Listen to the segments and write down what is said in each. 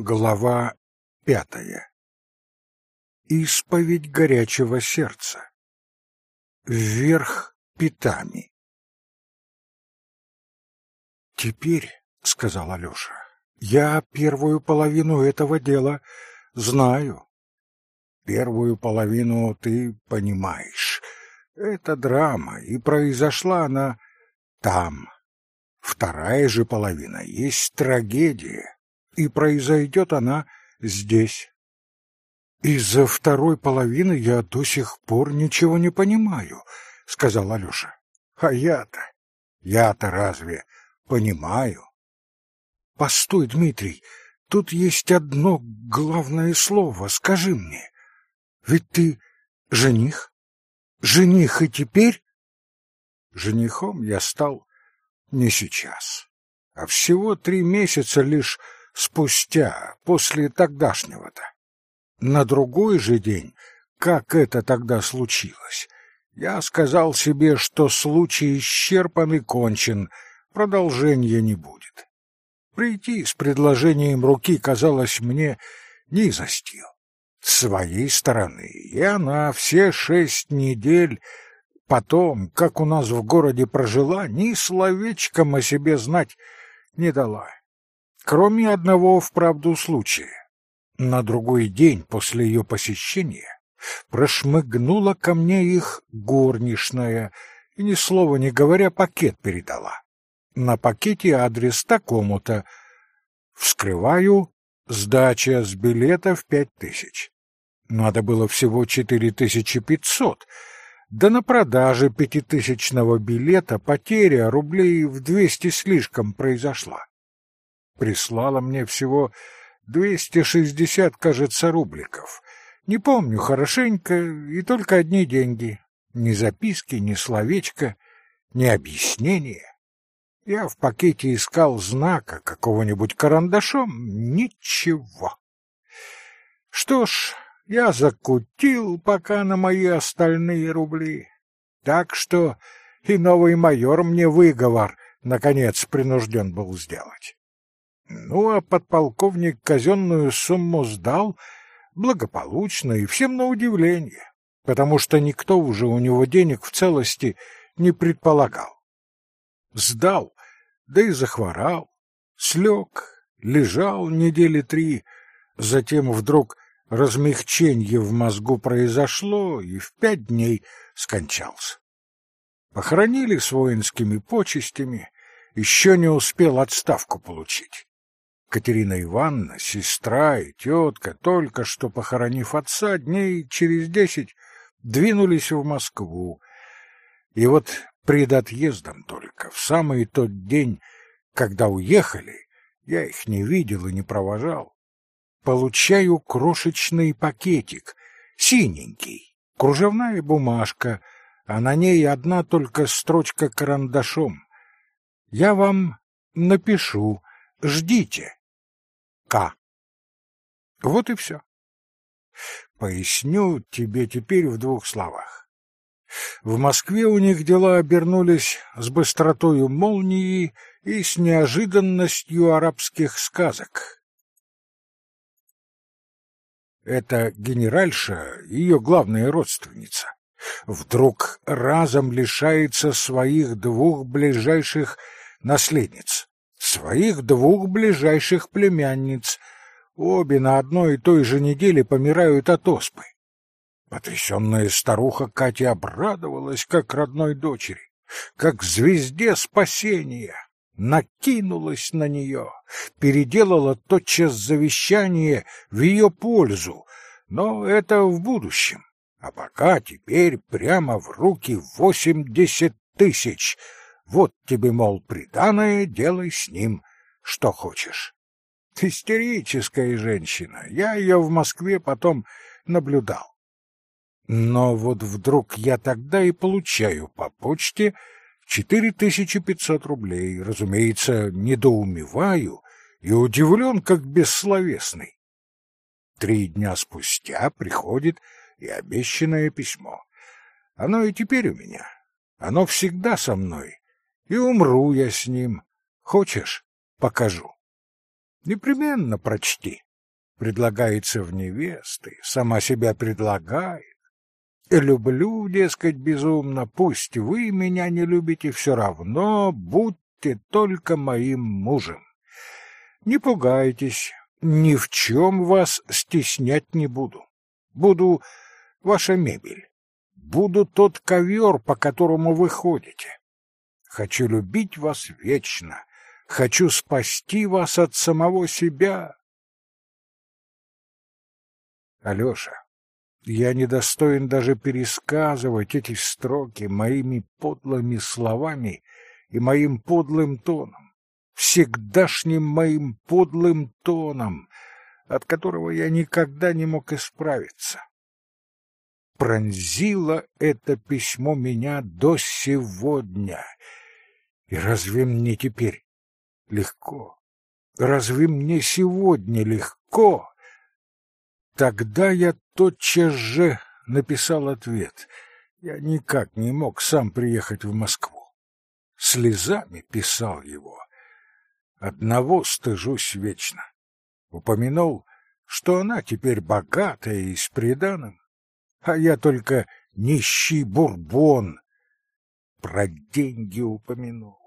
Глава пятая. Исповедь горячего сердца. Вверх пятами. «Теперь, — сказал Алеша, — я первую половину этого дела знаю. Первую половину ты понимаешь. Это драма, и произошла она там. Вторая же половина есть трагедия, и произойдет она здесь. Из-за второй половины я до сих пор ничего не понимаю, сказал Алёша. А я-то, я-то разве понимаю? Постой, Дмитрий, тут есть одно главное слово, скажи мне. Ведь ты жених? Жених и теперь? Женихом я стал не сейчас, а всего три месяца лишь спустя, после тогдашнего-то. На другой же день, как это тогда случилось, я сказал себе, что случай исчерпан и кончен, продолжения не будет. Прийти с предложением руки казалось мне низостью. С своей стороны, и она все шесть недель потом, как у нас в городе прожила, ни словечком о себе знать не дала. Кроме одного вправду случая. На другой день после ее посещения прошмыгнула ко мне их горничная и, ни слова не говоря, пакет передала. На пакете адрес такому-то. Вскрываю, сдача с билета в пять тысяч. Надо было всего четыре тысячи пятьсот, да на продаже пятитысячного билета потеря рублей в двести слишком произошла прислала мне всего двести шестьдесят, кажется, рубликов. Не помню хорошенько, и только одни деньги. Ни записки, ни словечка, ни объяснения. Я в пакете искал знака какого-нибудь карандашом. Ничего. Что ж, я закутил пока на мои остальные рубли. Так что и новый майор мне выговор, наконец, принужден был сделать. Ну, а подполковник казенную сумму сдал благополучно и всем на удивление, потому что никто уже у него денег в целости не предполагал. Сдал, да и захворал, слег, лежал недели три, затем вдруг размягчение в мозгу произошло и в пять дней скончался. Похоронили с воинскими почестями, еще не успел отставку получить. Катерина Ивановна, сестра и тетка, только что похоронив отца, дней через десять двинулись в Москву. И вот пред отъездом только, в самый тот день, когда уехали, я их не видел и не провожал, получаю крошечный пакетик, синенький, кружевная бумажка, а на ней одна только строчка карандашом. Я вам напишу, ждите. К. Вот и все. Поясню тебе теперь в двух словах. В Москве у них дела обернулись с быстротою молнии и с неожиданностью арабских сказок. Это генеральша, ее главная родственница, вдруг разом лишается своих двух ближайших наследниц своих двух ближайших племянниц. Обе на одной и той же неделе помирают от оспы. Потрясенная старуха Катя обрадовалась, как родной дочери, как звезде спасения, накинулась на нее, переделала тотчас завещание в ее пользу, но это в будущем. А пока теперь прямо в руки восемьдесят тысяч — вот тебе, мол, приданое, делай с ним что хочешь. Истерическая женщина. Я ее в Москве потом наблюдал. Но вот вдруг я тогда и получаю по почте четыре тысячи пятьсот рублей. Разумеется, недоумеваю и удивлен, как бессловесный. Три дня спустя приходит и обещанное письмо. Оно и теперь у меня. Оно всегда со мной и умру я с ним. Хочешь, покажу? Непременно прочти. предлагается в невесты, сама себя предлагает. И люблю, дескать, безумно, пусть вы меня не любите все равно, будьте только моим мужем. Не пугайтесь, ни в чем вас стеснять не буду. Буду ваша мебель, буду тот ковер, по которому вы ходите. Хочу любить вас вечно, хочу спасти вас от самого себя. Алёша, я недостоин даже пересказывать эти строки моими подлыми словами и моим подлым тоном, всегдашним моим подлым тоном, от которого я никогда не мог исправиться. Пронзило это письмо меня до сегодня. И разве мне теперь легко? Разве мне сегодня легко? Тогда я тотчас же написал ответ. Я никак не мог сам приехать в Москву. Слезами писал его. Одного стыжусь вечно. Упомянул, что она теперь богатая и с приданым, а я только нищий бурбон. Про деньги упомянул.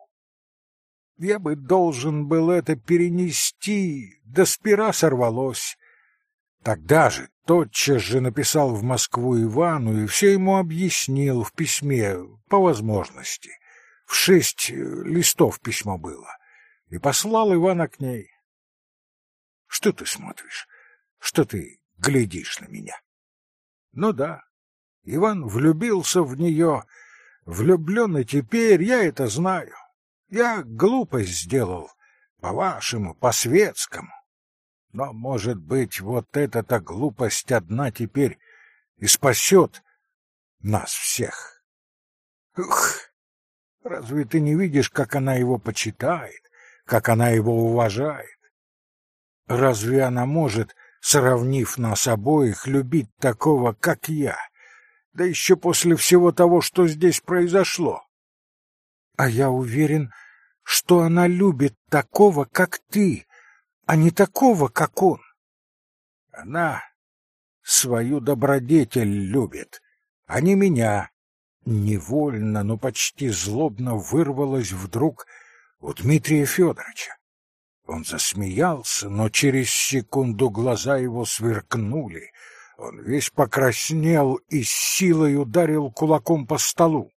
Я бы должен был это перенести, да с пера сорвалось. Тогда же тотчас же написал в Москву Ивану и все ему объяснил в письме по возможности. В шесть э, листов письмо было. И послал Ивана к ней. Что ты смотришь? Что ты глядишь на меня? Ну да, Иван влюбился в нее, влюблен и теперь, я это знаю. Я глупость сделал, по-вашему, по-светскому. Но, может быть, вот эта-то глупость одна теперь и спасет нас всех. Ух! Разве ты не видишь, как она его почитает, как она его уважает? Разве она может, сравнив нас обоих, любить такого, как я? Да еще после всего того, что здесь произошло. А я уверен, что она любит такого, как ты, а не такого, как он. Она свою добродетель любит, а не меня. Невольно, но почти злобно вырвалось вдруг у Дмитрия Федоровича. Он засмеялся, но через секунду глаза его сверкнули. Он весь покраснел и с силой ударил кулаком по столу.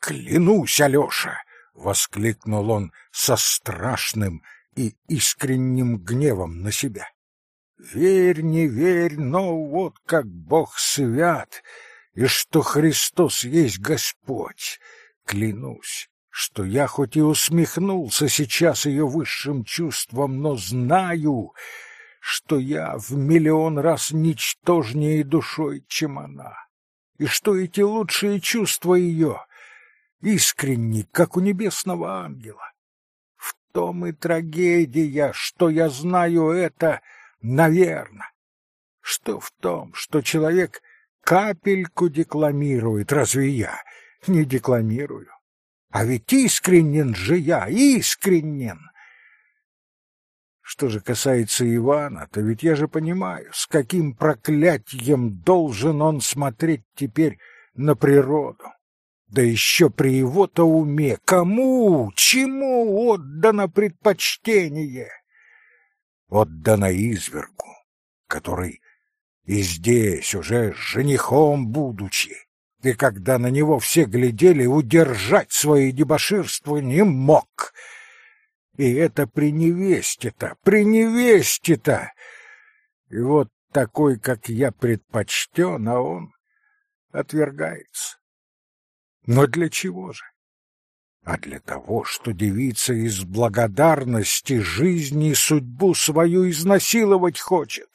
«Клянусь, Алеша!» — воскликнул он со страшным и искренним гневом на себя. Верь, не верь, но вот как Бог свят, и что Христос есть Господь. Клянусь, что я хоть и усмехнулся сейчас ее высшим чувством, но знаю, что я в миллион раз ничтожнее душой, чем она, и что эти лучшие чувства ее искренни, как у небесного ангела том и трагедия, что я знаю это, наверно. Что в том, что человек капельку декламирует, разве я не декламирую? А ведь искренен же я, искренен. Что же касается Ивана, то ведь я же понимаю, с каким проклятием должен он смотреть теперь на природу. Да еще при его-то уме кому, чему отдано предпочтение? Отдано извергу, который и здесь уже женихом будучи, и когда на него все глядели, удержать свои дебоширства не мог. И это при невесте-то, при невесте-то! И вот такой, как я, предпочтен, а он отвергается. Но для чего же? А для того, что девица из благодарности жизни и судьбу свою изнасиловать хочет.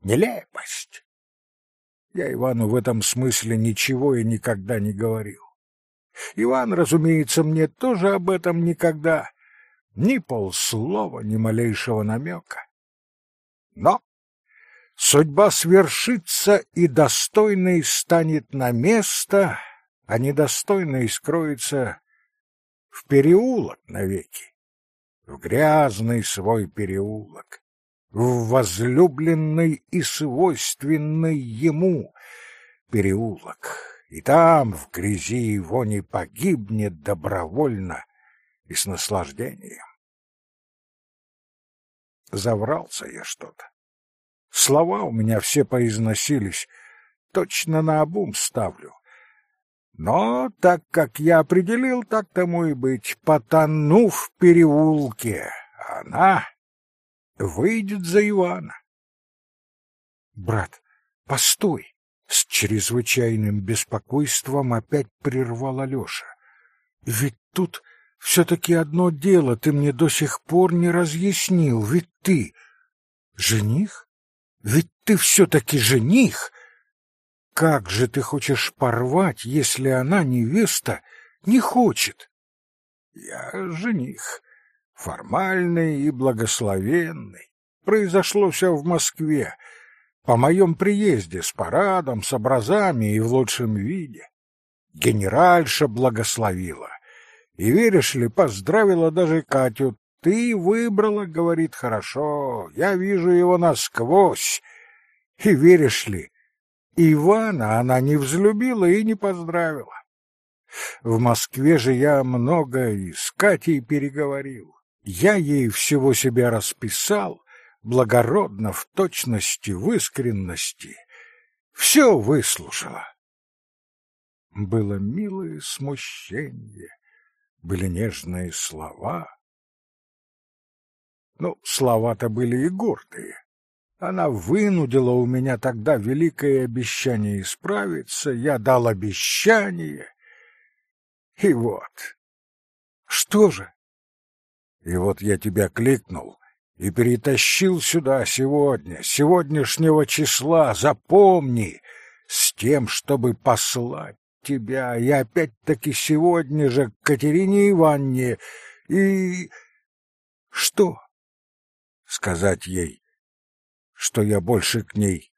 Нелепость. Я Ивану в этом смысле ничего и никогда не говорил. Иван, разумеется, мне тоже об этом никогда ни полслова, ни малейшего намека. Но судьба свершится, и достойный станет на место, а недостойный скроется в переулок навеки, в грязный свой переулок, в возлюбленный и свойственный ему переулок, и там в грязи его не погибнет добровольно и с наслаждением. Заврался я что-то. Слова у меня все произносились, точно на обум ставлю. Но так как я определил, так тому и быть, потону в переулке, она выйдет за Ивана. Брат, постой! С чрезвычайным беспокойством опять прервал Алёша. Ведь тут все-таки одно дело ты мне до сих пор не разъяснил, ведь ты жених? Ведь ты все-таки жених! Как же ты хочешь порвать, если она, невеста, не хочет? Я жених, формальный и благословенный. Произошло все в Москве, по моем приезде с парадом, с образами и в лучшем виде. Генеральша благословила. И, веришь ли, поздравила даже Катю. Ты выбрала, говорит, хорошо, я вижу его насквозь. И, веришь ли, Ивана она не взлюбила и не поздравила. В Москве же я много и с Катей переговорил. Я ей всего себя расписал, благородно, в точности, в искренности. Все выслушала. Было милое смущение, были нежные слова. Ну, слова-то были и гордые. Она вынудила у меня тогда великое обещание исправиться, я дал обещание. И вот. Что же? И вот я тебя кликнул, и перетащил сюда сегодня, сегодняшнего числа, запомни, с тем, чтобы послать тебя, и опять-таки сегодня же к Катерине Ивановне, и... Что? Сказать ей, что я больше к ней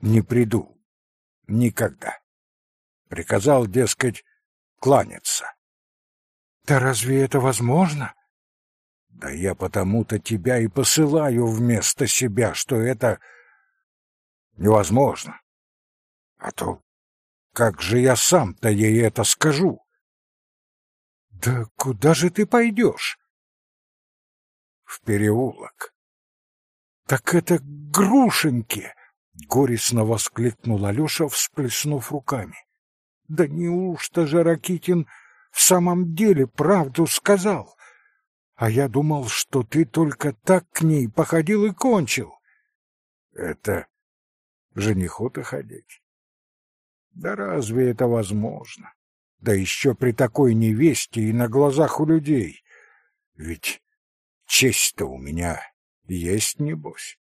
не приду. Никогда. Приказал, дескать, кланяться. Да разве это возможно? Да я потому-то тебя и посылаю вместо себя, что это невозможно. А то как же я сам-то ей это скажу? Да куда же ты пойдешь? В переулок. Так это Грушеньки! Горестно воскликнул Алеша, всплеснув руками. Да неужто же Ракитин в самом деле правду сказал? А я думал, что ты только так к ней походил и кончил. Это жениху-то ходить. Да разве это возможно? Да еще при такой невесте и на глазах у людей. Ведь честь-то у меня есть, небось.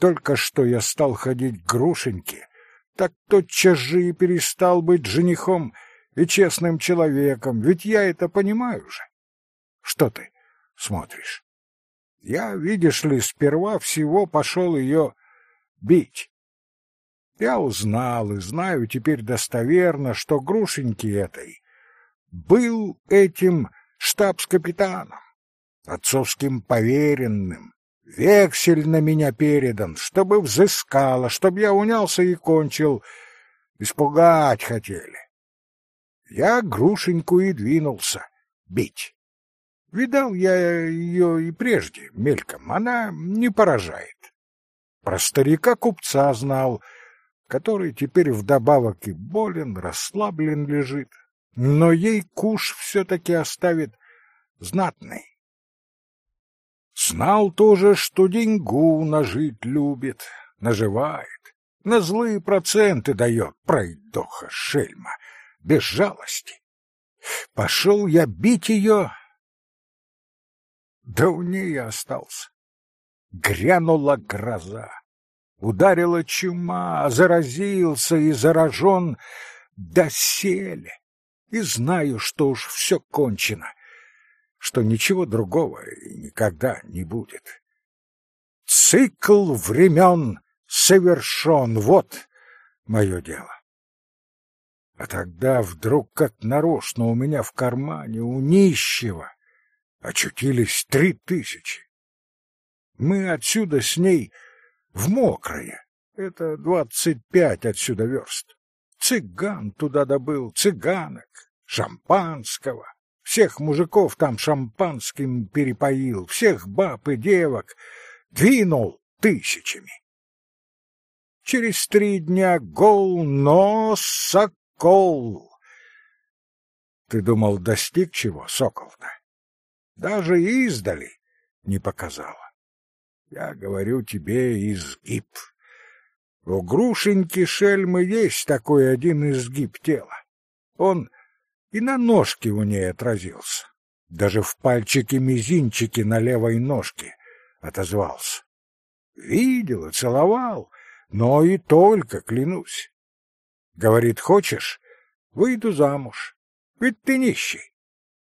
Только что я стал ходить к Грушеньке, так тотчас же и перестал быть женихом и честным человеком, ведь я это понимаю же. Что ты смотришь? Я, видишь ли, сперва всего пошел ее бить. Я узнал и знаю теперь достоверно, что Грушеньки этой был этим штабс-капитаном, отцовским поверенным, вексель на меня передан, чтобы взыскала, чтобы я унялся и кончил. Испугать хотели. Я Грушеньку и двинулся бить. Видал я ее и прежде, мельком, она не поражает. Про старика-купца знал, который теперь вдобавок и болен, расслаблен лежит, но ей куш все-таки оставит знатный. Знал тоже, что деньгу нажить любит, наживает, на злые проценты дает, пройдоха шельма, без жалости. Пошел я бить ее, да у ней остался. Грянула гроза, ударила чума, заразился и заражен доселе. И знаю, что уж все кончено, что ничего другого никогда не будет. Цикл времен совершен, вот мое дело. А тогда вдруг как нарочно у меня в кармане, у нищего, очутились три тысячи. Мы отсюда с ней в мокрое. Это двадцать пять отсюда верст. Цыган туда добыл, цыганок, шампанского. Всех мужиков там шампанским перепоил, всех баб и девок двинул тысячами. Через три дня гол, но сокол. Ты думал, достиг чего, сокол-то? Даже издали не показала. Я говорю тебе изгиб. У Грушеньки шельмы есть такой один изгиб тела. Он и на ножке у ней отразился. Даже в пальчике-мизинчике на левой ножке отозвался. Видел и целовал, но и только, клянусь. Говорит, хочешь, выйду замуж, ведь ты нищий.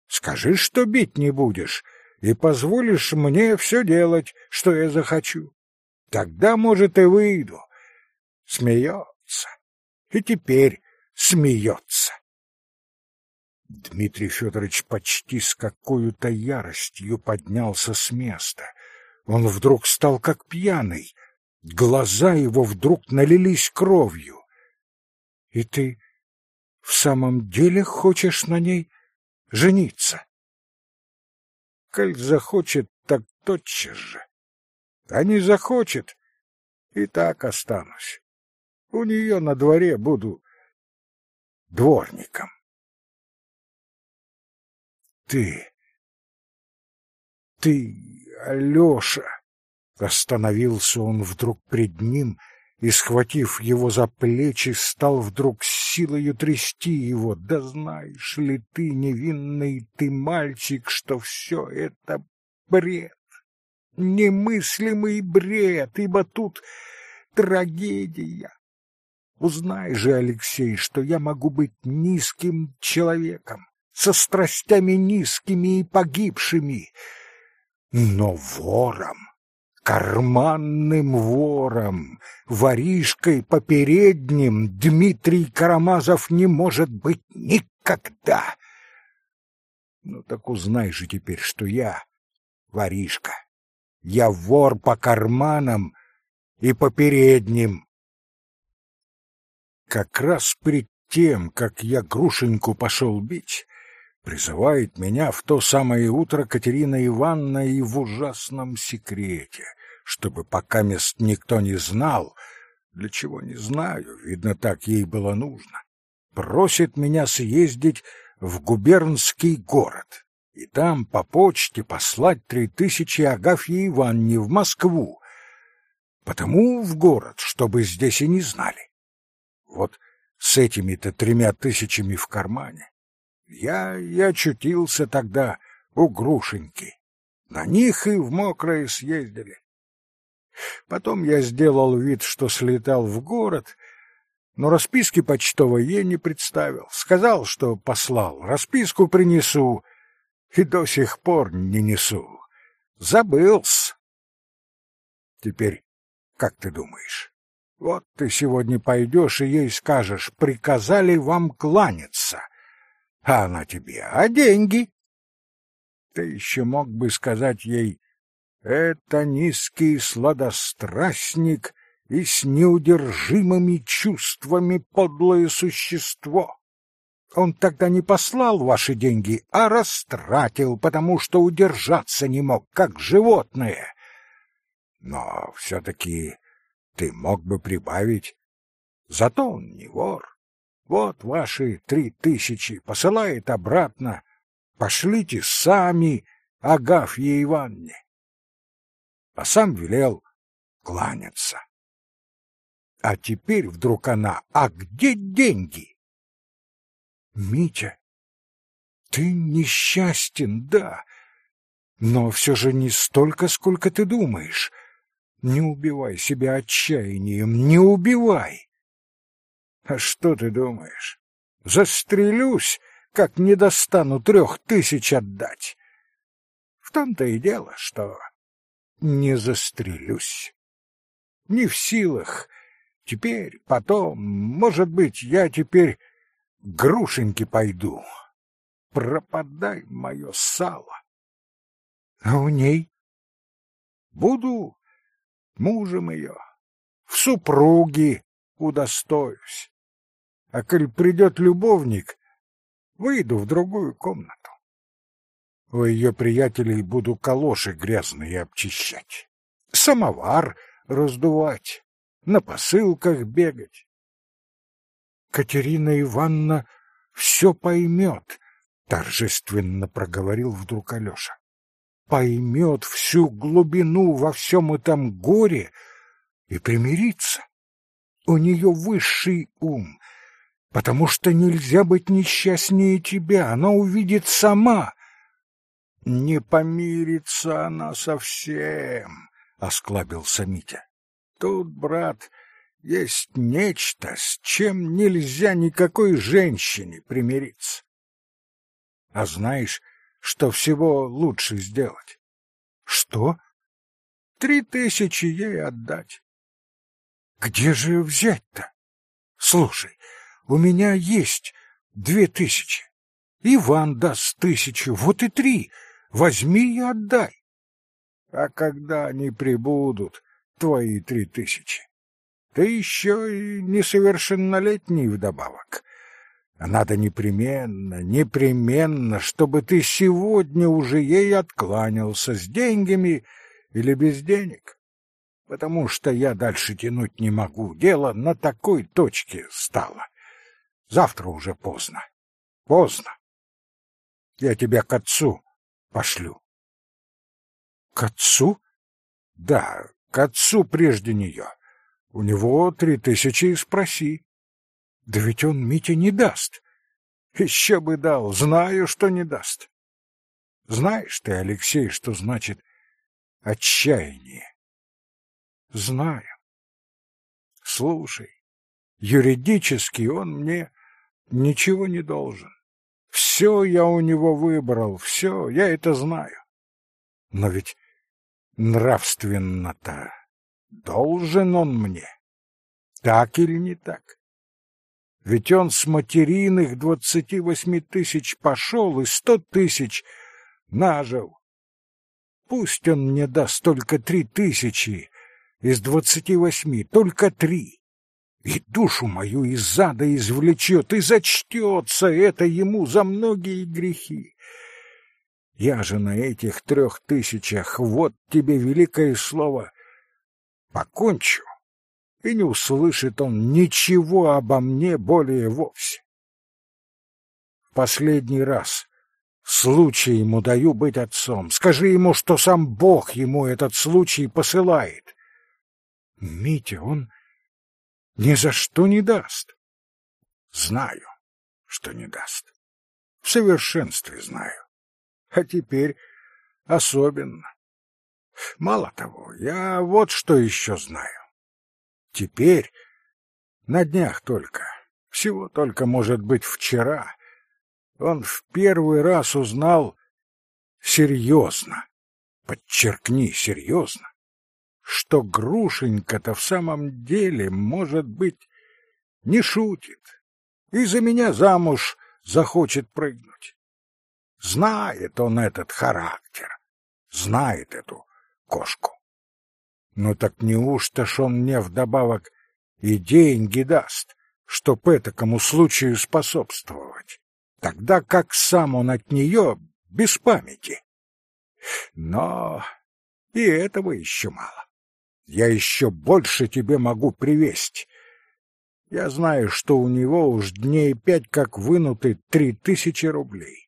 Скажи, что бить не будешь, и позволишь мне все делать, что я захочу. Тогда, может, и выйду. Смеется. И теперь смеется. Дмитрий Федорович почти с какой-то яростью поднялся с места. Он вдруг стал как пьяный. Глаза его вдруг налились кровью. — И ты в самом деле хочешь на ней жениться? — Коль захочет, так тотчас же. А не захочет, и так останусь. У нее на дворе буду дворником. Ты... Ты, Алёша! Остановился он вдруг пред ним и, схватив его за плечи, стал вдруг силою трясти его. Да знаешь ли ты, невинный ты мальчик, что все это бред, немыслимый бред, ибо тут трагедия. Узнай же, Алексей, что я могу быть низким человеком, со страстями низкими и погибшими, но вором, карманным вором, воришкой попередним Дмитрий Карамазов не может быть никогда. Ну так узнай же теперь, что я воришка. Я вор по карманам и по передним. Как раз перед тем, как я Грушеньку пошел бить, Призывает меня в то самое утро Катерина Ивановна и в ужасном секрете, чтобы пока мест никто не знал, для чего не знаю, видно, так ей было нужно. Просит меня съездить в губернский город и там по почте послать три тысячи Агафье Ивановне в Москву, потому в город, чтобы здесь и не знали. Вот с этими-то тремя тысячами в кармане я и очутился тогда у Грушеньки. На них и в мокрое съездили. Потом я сделал вид, что слетал в город, но расписки почтовой ей не представил. Сказал, что послал, расписку принесу, и до сих пор не несу. Забылся. Теперь, как ты думаешь, вот ты сегодня пойдешь и ей скажешь, приказали вам кланяться — а она тебе, а деньги? Ты еще мог бы сказать ей, это низкий сладострастник и с неудержимыми чувствами подлое существо. Он тогда не послал ваши деньги, а растратил, потому что удержаться не мог, как животное. Но все-таки ты мог бы прибавить, зато он не вор. Вот ваши три тысячи, посылает обратно. Пошлите сами Агафье Ивановне. А сам велел кланяться. А теперь вдруг она, а где деньги? Митя, ты несчастен, да, но все же не столько, сколько ты думаешь. Не убивай себя отчаянием, не убивай. А что ты думаешь? Застрелюсь, как не достану трех тысяч отдать. В том-то и дело, что не застрелюсь. Не в силах. Теперь, потом, может быть, я теперь грушеньки пойду. Пропадай мое сало. А у ней? Буду мужем ее, в супруги удостоюсь. А коль придет любовник, выйду в другую комнату. У ее приятелей буду калоши грязные обчищать, самовар раздувать, на посылках бегать. Катерина Ивановна все поймет, — торжественно проговорил вдруг Алеша. Поймет всю глубину во всем этом горе и примирится. У нее высший ум, потому что нельзя быть несчастнее тебя, она увидит сама. Не помирится она совсем, — осклабился Митя. Тут, брат, есть нечто, с чем нельзя никакой женщине примириться. А знаешь, что всего лучше сделать? Что? Три тысячи ей отдать. Где же взять-то? Слушай, у меня есть две тысячи. Иван даст тысячу, вот и три. Возьми и отдай. А когда они прибудут, твои три тысячи? Ты еще и несовершеннолетний вдобавок. Надо непременно, непременно, чтобы ты сегодня уже ей откланялся с деньгами или без денег потому что я дальше тянуть не могу. Дело на такой точке стало. Завтра уже поздно. Поздно. Я тебя к отцу пошлю. К отцу? Да, к отцу прежде нее. У него три тысячи и спроси. Да ведь он Мите не даст. Еще бы дал, знаю, что не даст. Знаешь ты, Алексей, что значит отчаяние? Знаю. Слушай, юридически он мне ничего не должен. Все я у него выбрал, все, я это знаю. Но ведь нравственно-то должен он мне. Так или не так? Ведь он с материных двадцати восьми тысяч пошел и сто тысяч нажил. Пусть он мне даст только три тысячи, из двадцати восьми только три. И душу мою из зада извлечет, и зачтется это ему за многие грехи. Я же на этих трех тысячах, вот тебе великое слово, покончу, и не услышит он ничего обо мне более вовсе. Последний раз случай ему даю быть отцом. Скажи ему, что сам Бог ему этот случай посылает. Митя, он ни за что не даст. Знаю, что не даст. В совершенстве знаю. А теперь особенно. Мало того, я вот что еще знаю. Теперь, на днях только, всего только, может быть, вчера, он в первый раз узнал серьезно, подчеркни, серьезно, что Грушенька-то в самом деле, может быть, не шутит и за меня замуж захочет прыгнуть. Знает он этот характер, знает эту кошку. Ну так неужто ж он мне вдобавок и деньги даст, чтоб этакому случаю способствовать, тогда как сам он от нее без памяти? Но и этого еще мало я еще больше тебе могу привезть. Я знаю, что у него уж дней пять как вынуты три тысячи рублей,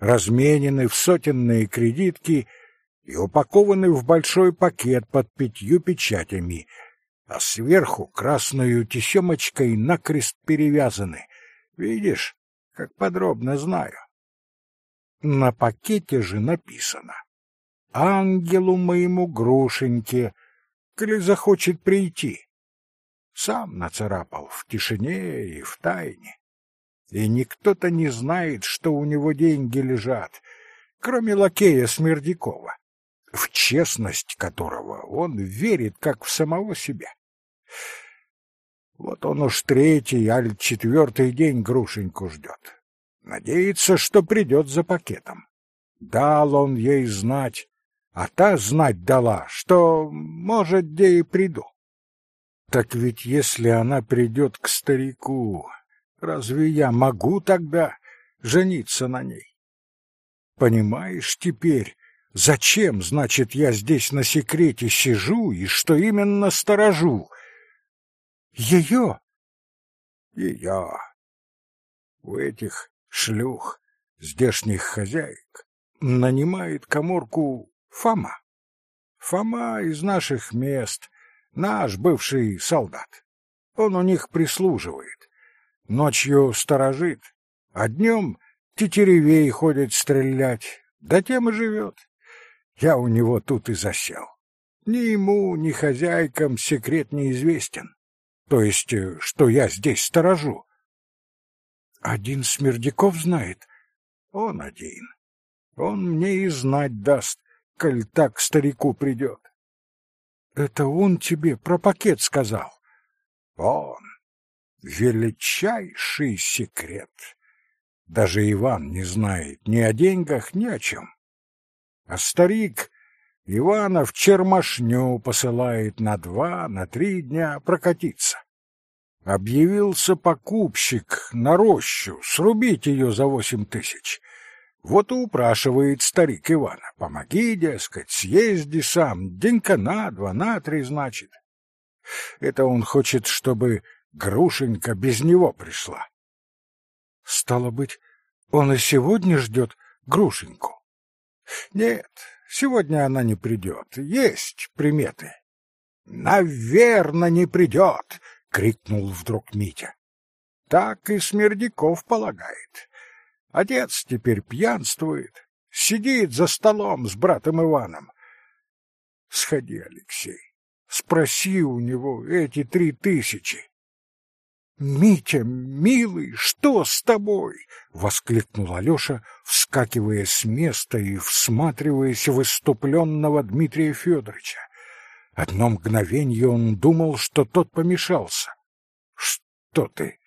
разменены в сотенные кредитки и упакованы в большой пакет под пятью печатями, а сверху красную тесемочкой накрест перевязаны. Видишь, как подробно знаю. На пакете же написано «Ангелу моему Грушеньке» коли захочет прийти. Сам нацарапал в тишине и в тайне. И никто-то не знает, что у него деньги лежат, кроме лакея Смердякова, в честность которого он верит, как в самого себя. Вот он уж третий, аль четвертый день Грушеньку ждет. Надеется, что придет за пакетом. Дал он ей знать, а та знать дала, что, может, где и приду. Так ведь если она придет к старику, разве я могу тогда жениться на ней? Понимаешь теперь, зачем, значит, я здесь на секрете сижу и что именно сторожу? Ее? Ее. У этих шлюх, здешних хозяек, нанимает коморку Фома. Фома из наших мест, наш бывший солдат. Он у них прислуживает. Ночью сторожит, а днем тетеревей ходит стрелять, да тем и живет. Я у него тут и засел. Ни ему, ни хозяйкам секрет неизвестен. То есть, э, что я здесь сторожу. Один Смердяков знает? Он один. Он мне и знать даст, коль так старику придет. Это он тебе про пакет сказал? Он. Величайший секрет. Даже Иван не знает ни о деньгах, ни о чем. А старик Ивана в чермашню посылает на два, на три дня прокатиться. Объявился покупщик на рощу, срубить ее за восемь тысяч. Вот и упрашивает старик Ивана. Помоги, дескать, съезди сам, денька на два, на три, значит. Это он хочет, чтобы Грушенька без него пришла. Стало быть, он и сегодня ждет Грушеньку? Нет, сегодня она не придет. Есть приметы. Наверно, не придет, крикнул вдруг Митя. Так и Смердяков полагает. Отец теперь пьянствует, сидит за столом с братом Иваном. Сходи, Алексей, спроси у него эти три тысячи. Митя, милый, что с тобой? воскликнул Алёша, вскакивая с места и всматриваясь в иступленного Дмитрия Федоровича. Одно мгновение он думал, что тот помешался. Что ты?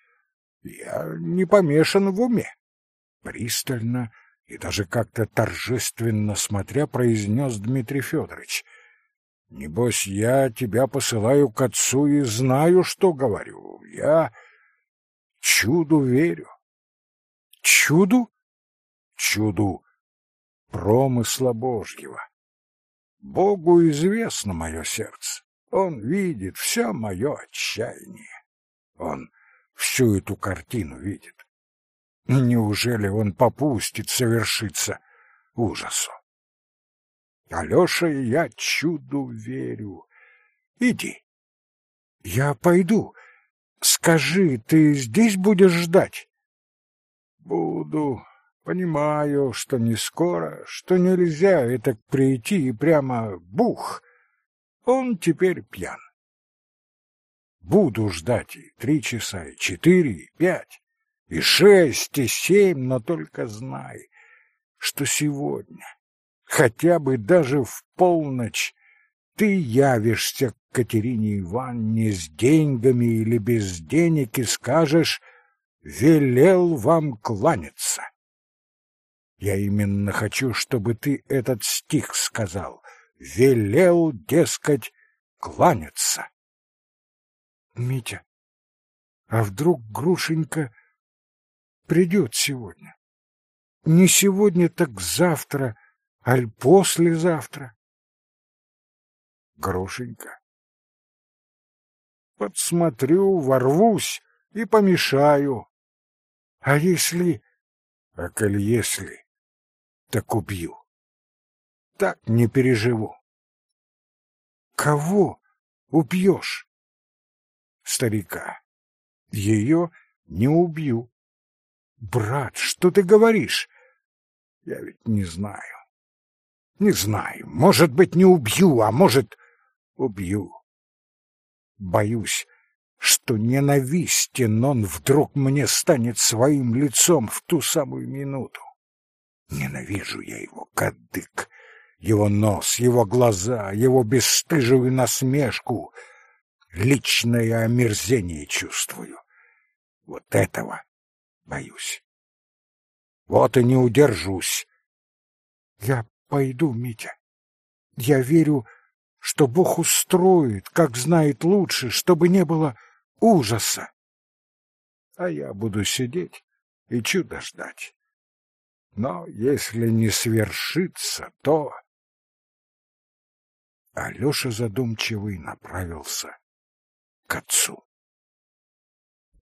Я не помешан в уме. Пристально и даже как-то торжественно смотря произнес Дмитрий Федорович. Небось, я тебя посылаю к отцу и знаю, что говорю. Я чуду верю. Чуду? Чуду промысла Божьего. Богу известно мое сердце. Он видит все мое отчаяние. Он всю эту картину видит. Неужели он попустит совершиться ужасу? Алёша, я чуду верю. Иди. Я пойду. Скажи, ты здесь будешь ждать? Буду. Понимаю, что не скоро, что нельзя это прийти и прямо бух. Он теперь пьян. Буду ждать и три часа, и четыре, и пять, и шесть, и семь, но только знай, что сегодня хотя бы даже в полночь ты явишься к Катерине Ивановне с деньгами или без денег и скажешь «велел вам кланяться». Я именно хочу, чтобы ты этот стих сказал. Велел, дескать, кланяться. Митя, а вдруг Грушенька придет сегодня? Не сегодня, так завтра — аль послезавтра. Грошенька. Подсмотрю, ворвусь и помешаю. А если... А коль если, так убью. Так не переживу. Кого убьешь? Старика. Ее не убью. Брат, что ты говоришь? Я ведь не знаю. Не знаю, может быть, не убью, а может, убью. Боюсь, что ненавистен он вдруг мне станет своим лицом в ту самую минуту. Ненавижу я его, кадык, его нос, его глаза, его бесстыжую насмешку. Личное омерзение чувствую. Вот этого боюсь. Вот и не удержусь. Я Пойду, Митя. Я верю, что Бог устроит, как знает лучше, чтобы не было ужаса. А я буду сидеть и чудо ждать. Но если не свершится, то... Алеша задумчивый направился к отцу.